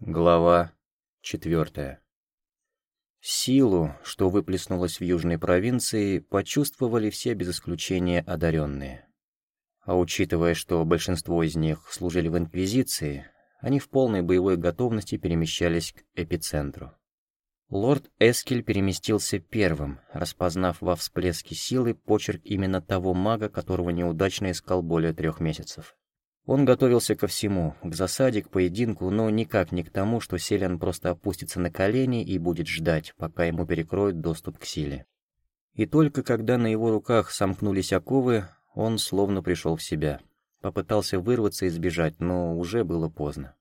Глава четвертая. Силу, что выплеснулась в южной провинции, почувствовали все без исключения одаренные. А учитывая, что большинство из них служили в Инквизиции, они в полной боевой готовности перемещались к эпицентру. Лорд Эскель переместился первым, распознав во всплеске силы почерк именно того мага, которого неудачно искал более трех месяцев. Он готовился ко всему, к засаде, к поединку, но никак не к тому, что Селян просто опустится на колени и будет ждать, пока ему перекроют доступ к силе. И только когда на его руках сомкнулись оковы, он словно пришел в себя. Попытался вырваться и сбежать, но уже было поздно.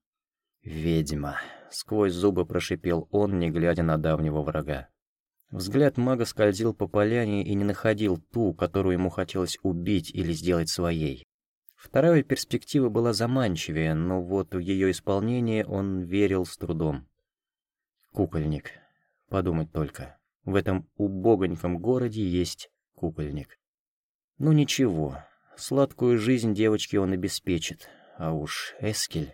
«Ведьма!» — сквозь зубы прошипел он, не глядя на давнего врага. Взгляд мага скользил по поляне и не находил ту, которую ему хотелось убить или сделать своей. Вторая перспектива была заманчивее, но вот в ее исполнение он верил с трудом. Кукольник. Подумать только. В этом убогоньком городе есть кукольник. Ну ничего, сладкую жизнь девочки он обеспечит. А уж Эскель...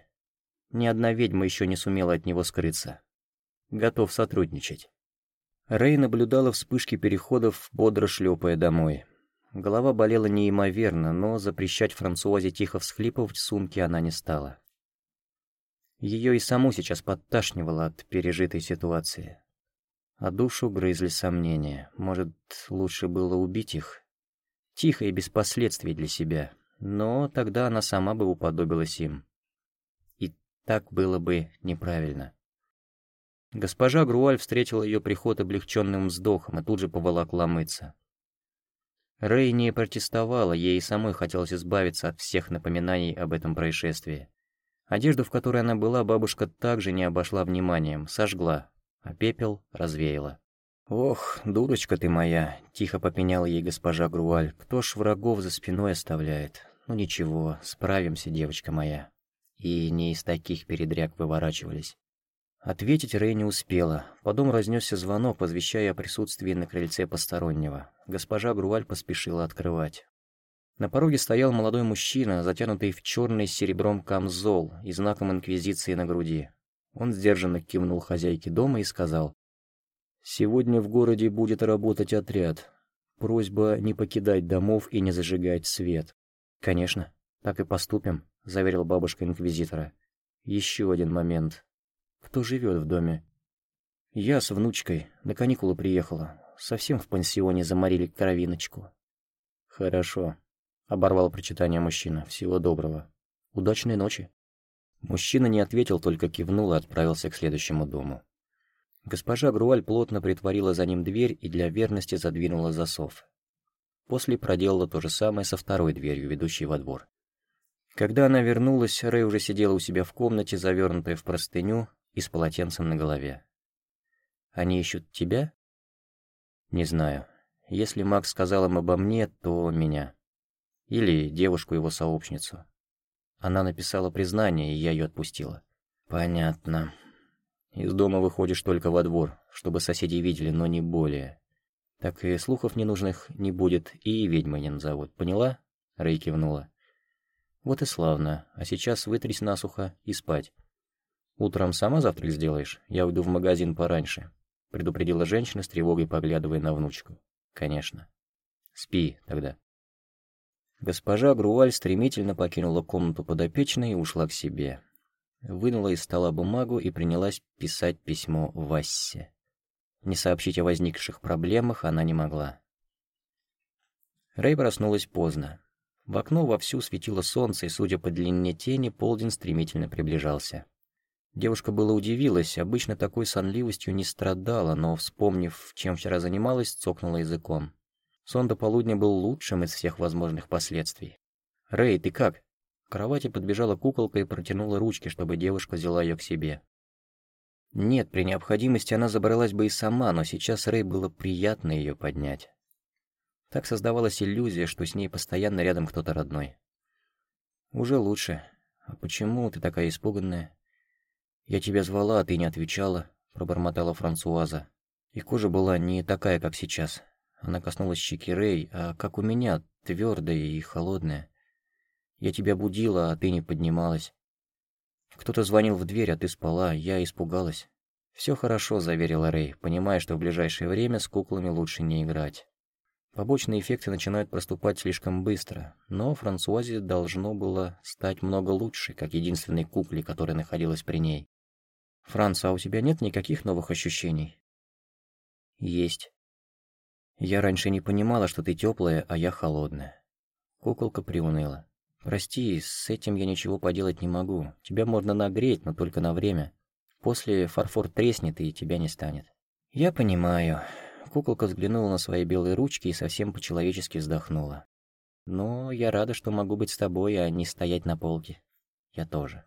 Ни одна ведьма еще не сумела от него скрыться. Готов сотрудничать. Рэй наблюдала вспышки переходов, бодро шлепая домой. Голова болела неимоверно, но запрещать Франсуазе тихо всхлипывать в сумке она не стала. Ее и саму сейчас подташнивало от пережитой ситуации. А душу грызли сомнения. Может, лучше было убить их? Тихо и без последствий для себя. Но тогда она сама бы уподобилась им. И так было бы неправильно. Госпожа Груаль встретила ее приход облегченным вздохом и тут же поволокла мыться. Рэй не протестовала, ей самой хотелось избавиться от всех напоминаний об этом происшествии. Одежду, в которой она была, бабушка также не обошла вниманием, сожгла, а пепел развеяла. «Ох, дурочка ты моя», — тихо попеняла ей госпожа Груаль, «кто ж врагов за спиной оставляет? Ну ничего, справимся, девочка моя». И не из таких передряг выворачивались. Ответить Рэй не успела. Потом разнесся звонок, возвещая о присутствии на крыльце постороннего. Госпожа Груаль поспешила открывать. На пороге стоял молодой мужчина, затянутый в черный с серебром камзол и знаком инквизиции на груди. Он сдержанно кивнул хозяйке дома и сказал, «Сегодня в городе будет работать отряд. Просьба не покидать домов и не зажигать свет». «Конечно, так и поступим», — заверил бабушка инквизитора. «Еще один момент. Кто живет в доме? Я с внучкой. На каникулы приехала. Совсем в пансионе заморили кровиночку. Хорошо. Оборвал прочитание мужчина. Всего доброго. Удачной ночи. Мужчина не ответил, только кивнул и отправился к следующему дому. Госпожа Груаль плотно притворила за ним дверь и для верности задвинула засов. После проделала то же самое со второй дверью, ведущей во двор. Когда она вернулась, Рэй уже сидела у себя в комнате, завернутая в простыню, и с полотенцем на голове. «Они ищут тебя?» «Не знаю. Если Макс сказал им обо мне, то меня. Или девушку его сообщницу. Она написала признание, и я ее отпустила». «Понятно. Из дома выходишь только во двор, чтобы соседи видели, но не более. Так и слухов ненужных не будет, и ведьмы не назовут. Поняла?» Рэй кивнула. «Вот и славно. А сейчас вытрись насухо и спать. «Утром сама завтрак сделаешь? Я уйду в магазин пораньше», — предупредила женщина с тревогой, поглядывая на внучку. «Конечно. Спи тогда». Госпожа Груаль стремительно покинула комнату подопечной и ушла к себе. Вынула из стола бумагу и принялась писать письмо Вассе. Не сообщить о возникших проблемах она не могла. Рэй проснулась поздно. В окно вовсю светило солнце, и, судя по длине тени, полдень стремительно приближался. Девушка была удивилась, обычно такой сонливостью не страдала, но, вспомнив, чем вчера занималась, цокнула языком. Сон до полудня был лучшим из всех возможных последствий. «Рэй, ты как?» К кровати подбежала куколка и протянула ручки, чтобы девушка взяла ее к себе. Нет, при необходимости она забралась бы и сама, но сейчас Рэй было приятно ее поднять. Так создавалась иллюзия, что с ней постоянно рядом кто-то родной. «Уже лучше. А почему ты такая испуганная?» «Я тебя звала, а ты не отвечала», — пробормотала Франсуаза. И кожа была не такая, как сейчас. Она коснулась щеки Рэй, а как у меня, твердая и холодная. Я тебя будила, а ты не поднималась. Кто-то звонил в дверь, а ты спала, я испугалась. Все хорошо», — заверила Рэй, понимая, что в ближайшее время с куклами лучше не играть. Побочные эффекты начинают проступать слишком быстро, но Франсуазе должно было стать много лучше, как единственной кукле, которая находилась при ней. «Франц, а у тебя нет никаких новых ощущений?» «Есть. Я раньше не понимала, что ты теплая, а я холодная». Куколка приуныла. «Прости, с этим я ничего поделать не могу. Тебя можно нагреть, но только на время. После фарфор треснет, и тебя не станет». «Я понимаю». Куколка взглянула на свои белые ручки и совсем по-человечески вздохнула. «Но я рада, что могу быть с тобой, а не стоять на полке. Я тоже».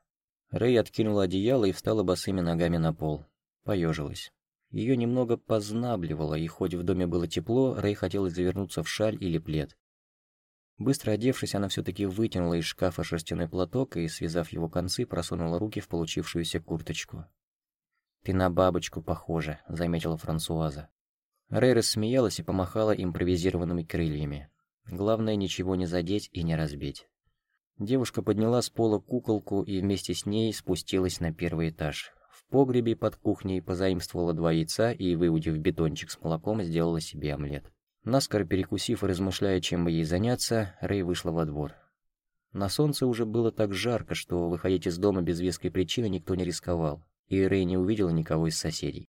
Рэй откинула одеяло и встала босыми ногами на пол. Поежилась. Ее немного познабливало, и хоть в доме было тепло, Рэй хотелось завернуться в шаль или плед. Быстро одевшись, она все-таки вытянула из шкафа шерстяной платок и, связав его концы, просунула руки в получившуюся курточку. «Ты на бабочку похожа», — заметила Франсуаза. Рэй рассмеялась и помахала импровизированными крыльями. Главное, ничего не задеть и не разбить. Девушка подняла с пола куколку и вместе с ней спустилась на первый этаж. В погребе под кухней позаимствовала два яйца и, выудив бетончик с молоком, сделала себе омлет. Наскоро перекусив и размышляя, чем бы ей заняться, Рэй вышла во двор. На солнце уже было так жарко, что выходить из дома без веской причины никто не рисковал и Рэй не увидела никого из соседей.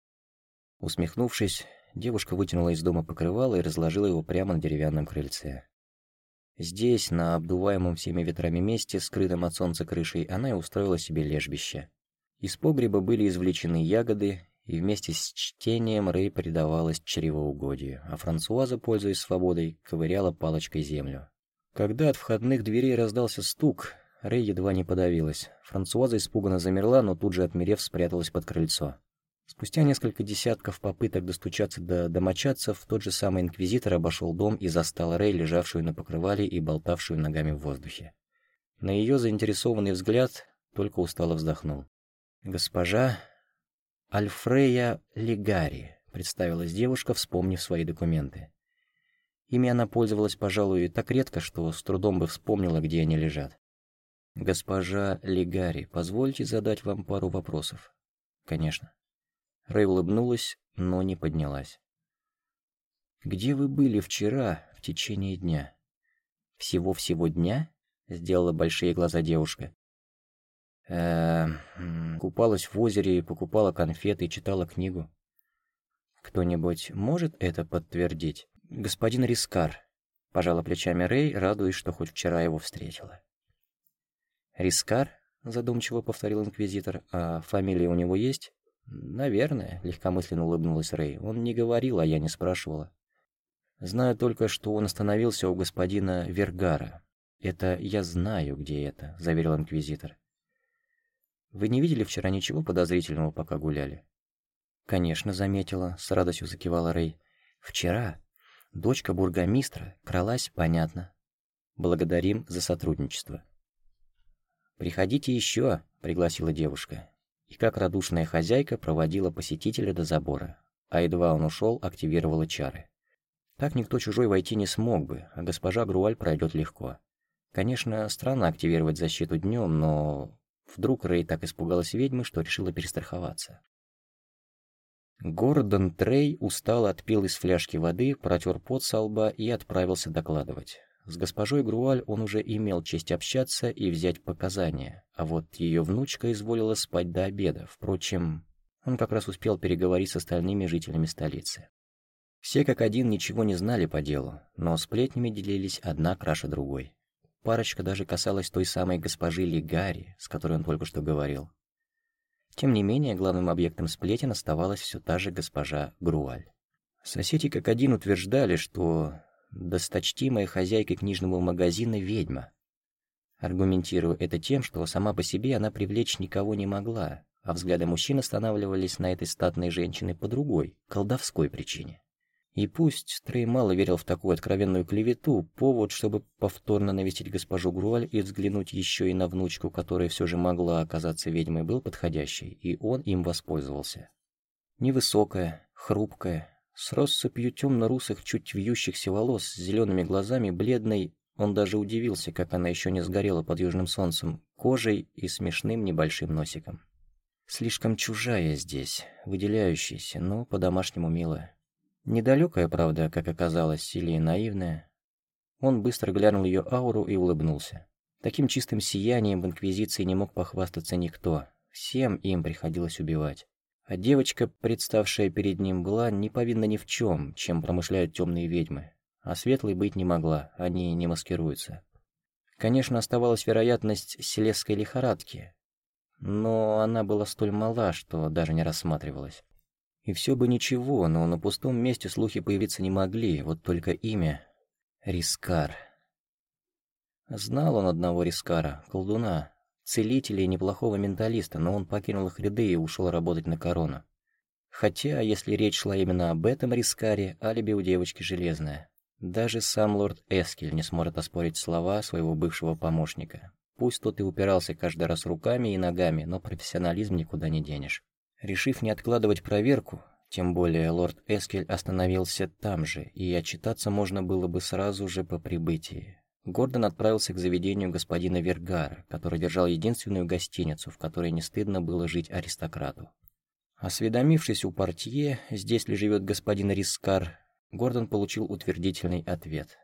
Усмехнувшись, девушка вытянула из дома покрывало и разложила его прямо на деревянном крыльце. Здесь, на обдуваемом всеми ветрами месте, скрытом от солнца крышей, она и устроила себе лежбище. Из погреба были извлечены ягоды, и вместе с чтением Рэй предавалась чревоугодию, а Франсуаза, пользуясь свободой, ковыряла палочкой землю. Когда от входных дверей раздался стук, Рэй едва не подавилась. Франсуаза испуганно замерла, но тут же, отмерев, спряталась под крыльцо. Спустя несколько десятков попыток достучаться до домочадцев, тот же самый инквизитор обошел дом и застал Рэй, лежавшую на покрывале и болтавшую ногами в воздухе. На ее заинтересованный взгляд только устало вздохнул. «Госпожа Альфрея Легари», — представилась девушка, вспомнив свои документы. Ими она пользовалась, пожалуй, так редко, что с трудом бы вспомнила, где они лежат. «Госпожа Легари, позвольте задать вам пару вопросов?» «Конечно». Рэй улыбнулась, но не поднялась. «Где вы были вчера в течение дня?» «Всего-всего дня?» — сделала большие глаза девушка. э купалась в озере, покупала конфеты и читала книгу. Кто-нибудь может это подтвердить? Господин Рискар, пожала плечами Рэй, радуясь, что хоть вчера его встретила. «Рискар?» — задумчиво повторил инквизитор. «А фамилия у него есть?» «Наверное», — легкомысленно улыбнулась Рэй. «Он не говорил, а я не спрашивала». «Знаю только, что он остановился у господина Вергара. Это я знаю, где это», — заверил инквизитор. «Вы не видели вчера ничего подозрительного, пока гуляли?» «Конечно, заметила», — с радостью закивала Рэй. «Вчера дочка бургомистра кралась, понятно. Благодарим за сотрудничество». «Приходите еще», — пригласила девушка. И как радушная хозяйка проводила посетителя до забора, а едва он ушел, активировала чары. Так никто чужой войти не смог бы, а госпожа Груаль пройдет легко. Конечно, странно активировать защиту днем, но вдруг Рэй так испугалась ведьмы, что решила перестраховаться. Гордон Трей устало отпил из фляжки воды, протер пот со лба и отправился докладывать. С госпожой Груаль он уже имел честь общаться и взять показания, а вот ее внучка изволила спать до обеда. Впрочем, он как раз успел переговорить с остальными жителями столицы. Все как один ничего не знали по делу, но сплетнями делились одна краше другой. Парочка даже касалась той самой госпожи Лигари, с которой он только что говорил. Тем не менее, главным объектом сплетен оставалась все та же госпожа Груаль. Соседи как один утверждали, что досточтимая хозяйка книжного магазина ведьма. Аргументируя это тем, что сама по себе она привлечь никого не могла, а взгляды мужчин останавливались на этой статной женщине по другой, колдовской причине. И пусть Трей мало верил в такую откровенную клевету, повод, чтобы повторно навестить госпожу Груаль и взглянуть еще и на внучку, которая все же могла оказаться ведьмой, был подходящий, и он им воспользовался. Невысокая, хрупкая, с россыпью темно-русых, чуть вьющихся волос, с зелеными глазами, бледной, он даже удивился, как она еще не сгорела под южным солнцем, кожей и смешным небольшим носиком. Слишком чужая здесь, выделяющаяся, но по-домашнему милая. Недалекая, правда, как оказалось, или наивная. Он быстро глянул ее ауру и улыбнулся. Таким чистым сиянием в Инквизиции не мог похвастаться никто. Всем им приходилось убивать. А девочка, представшая перед ним, была не повинна ни в чем, чем промышляют темные ведьмы. А светлой быть не могла, они не маскируются. Конечно, оставалась вероятность селесской лихорадки, но она была столь мала, что даже не рассматривалась. И все бы ничего, но на пустом месте слухи появиться не могли, вот только имя — Рискар. Знал он одного Рискара, колдуна, целителя и неплохого менталиста, но он покинул их ряды и ушел работать на корону. Хотя, если речь шла именно об этом Рискаре, алиби у девочки железное. Даже сам лорд Эскель не сможет оспорить слова своего бывшего помощника. Пусть тот и упирался каждый раз руками и ногами, но профессионализм никуда не денешь. Решив не откладывать проверку, тем более лорд Эскель остановился там же, и отчитаться можно было бы сразу же по прибытии. Гордон отправился к заведению господина Вергара, который держал единственную гостиницу, в которой не стыдно было жить аристократу. Осведомившись у портье, здесь ли живет господин Рискар, Гордон получил утвердительный ответ.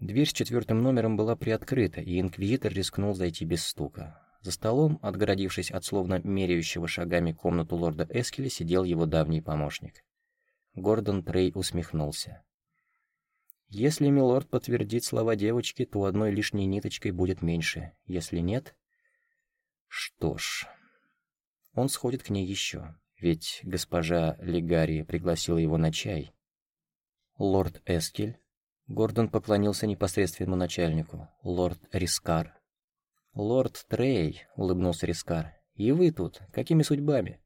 Дверь с четвертым номером была приоткрыта, и инквизитор рискнул зайти без стука. За столом, отгородившись от словно меряющего шагами комнату лорда Эскеля, сидел его давний помощник. Гордон Трей усмехнулся. Если милорд подтвердит слова девочки, то одной лишней ниточкой будет меньше. Если нет... Что ж... Он сходит к ней еще, ведь госпожа Легари пригласила его на чай. Лорд Эскель. Гордон поклонился непосредственному начальнику. Лорд Рискар. «Лорд Трей», — улыбнулся Рискар. «И вы тут? Какими судьбами?»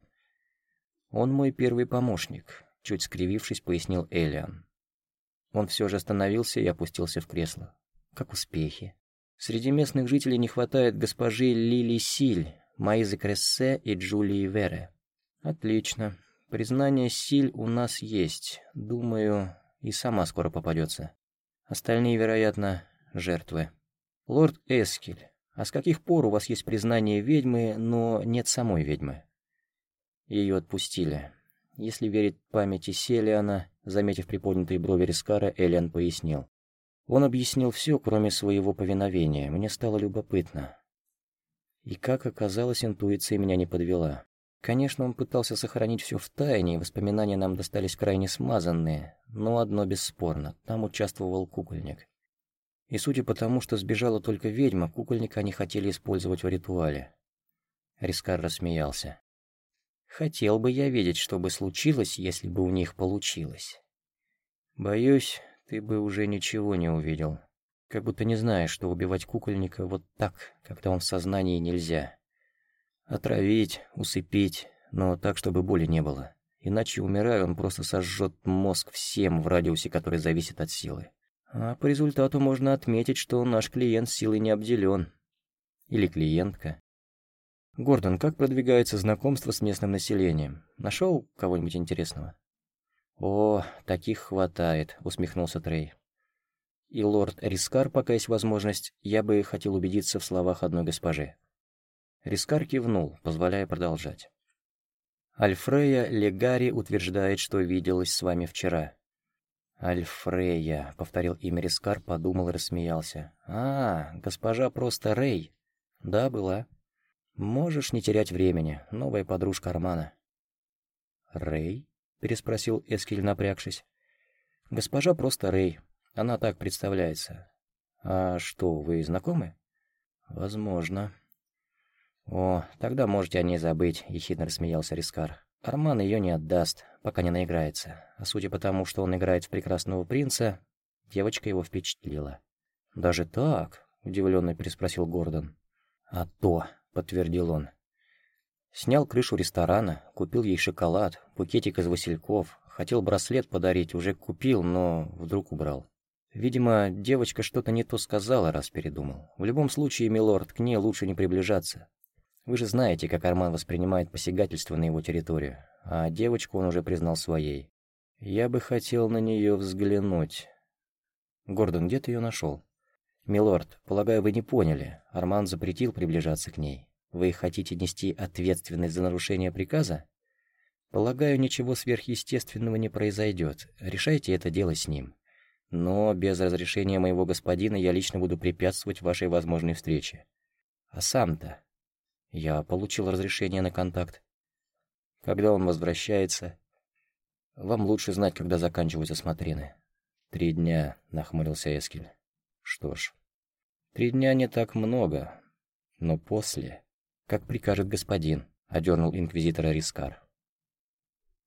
«Он мой первый помощник», — чуть скривившись, пояснил Элиан. Он все же остановился и опустился в кресло. Как успехи? Среди местных жителей не хватает госпожи Лили Силь, Маизы Крессе и Джулии Вере. Отлично. Признание Силь у нас есть. Думаю, и сама скоро попадется. Остальные, вероятно, жертвы. Лорд Эскель, а с каких пор у вас есть признание ведьмы, но нет самой ведьмы? Ее отпустили. Если верить памяти Селиана, заметив приподнятые брови Рискара, Элиан пояснил. Он объяснил все, кроме своего повиновения. Мне стало любопытно. И как оказалось, интуиция меня не подвела. Конечно, он пытался сохранить все в тайне, и воспоминания нам достались крайне смазанные, но одно бесспорно, там участвовал кукольник. И судя по тому, что сбежала только ведьма, кукольника они хотели использовать в ритуале. Рискар рассмеялся. Хотел бы я видеть, что бы случилось, если бы у них получилось. Боюсь, ты бы уже ничего не увидел. Как будто не знаешь, что убивать кукольника вот так, когда он в сознании, нельзя. Отравить, усыпить, но так, чтобы боли не было. Иначе, умирая, он просто сожжет мозг всем в радиусе, который зависит от силы. А по результату можно отметить, что наш клиент силой не обделен. Или клиентка. «Гордон, как продвигается знакомство с местным населением? Нашел кого-нибудь интересного?» «О, таких хватает», — усмехнулся Трей. «И лорд Рискар, пока есть возможность, я бы хотел убедиться в словах одной госпожи». Рискар кивнул, позволяя продолжать. «Альфрея Легари утверждает, что виделась с вами вчера». «Альфрея», — повторил имя Рискар, подумал и рассмеялся. «А, госпожа просто Рей». «Да, была». «Можешь не терять времени. Новая подружка Армана». «Рэй?» — переспросил Эскель, напрягшись. «Госпожа просто Рэй. Она так представляется. А что, вы знакомы?» «Возможно». «О, тогда можете о ней забыть», — ехидно рассмеялся Рискар. «Арман ее не отдаст, пока не наиграется. А судя по тому, что он играет в прекрасного принца, девочка его впечатлила». «Даже так?» — удивленно переспросил Гордон. «А то», — подтвердил он. Снял крышу ресторана, купил ей шоколад, букетик из васильков, хотел браслет подарить, уже купил, но вдруг убрал. Видимо, девочка что-то не то сказала, раз передумал. В любом случае, милорд, к ней лучше не приближаться. Вы же знаете, как Арман воспринимает посягательство на его территорию, а девочку он уже признал своей. Я бы хотел на нее взглянуть. Гордон, где ты ее нашел? «Милорд, полагаю, вы не поняли. Арман запретил приближаться к ней. Вы хотите нести ответственность за нарушение приказа? Полагаю, ничего сверхъестественного не произойдет. Решайте это дело с ним. Но без разрешения моего господина я лично буду препятствовать вашей возможной встрече. А сам-то? Я получил разрешение на контакт. Когда он возвращается? Вам лучше знать, когда заканчиваются смотрины. Три дня, нахмурился Эскель. Что ж, три дня не так много, но после... Как прикажет господин, одернул инквизитора Рискар.